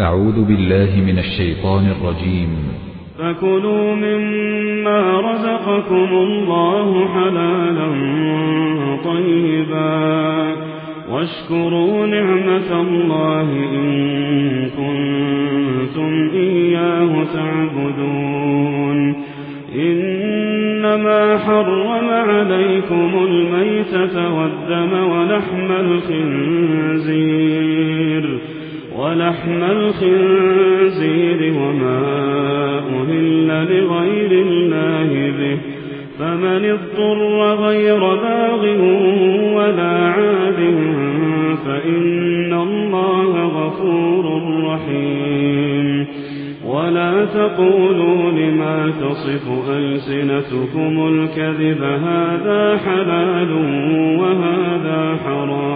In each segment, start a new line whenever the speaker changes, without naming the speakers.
أعوذ بالله من الشيطان الرجيم.
فكلوا مما رزقكم الله حلالا طيبا واشكروا نعمة الله إن كنتم إياه تعبدون. إنما حرم عليكم الميتة والدم ولحم الخنزير. ولحم الخنزير وما أهل لغير الله به. فمن اضطر غير باغ ولا عاد فإن الله غفور رحيم. ولا تقولوا لما تصف ألسنتكم الكذب هذا حلال وهذا حرام.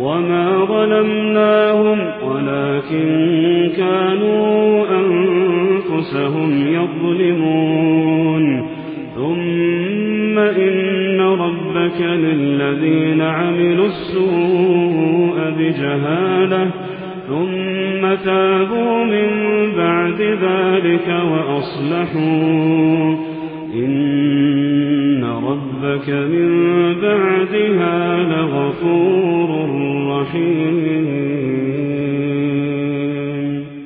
وما ظلمناهم ولكن كانوا أنفسهم يظلمون ثم إن ربك للذين عملوا السوء بجهالة ثم تابوا من بعد ذلك وأصلحوا إن ربك من بعدها لغفور رحيم